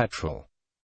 petrol.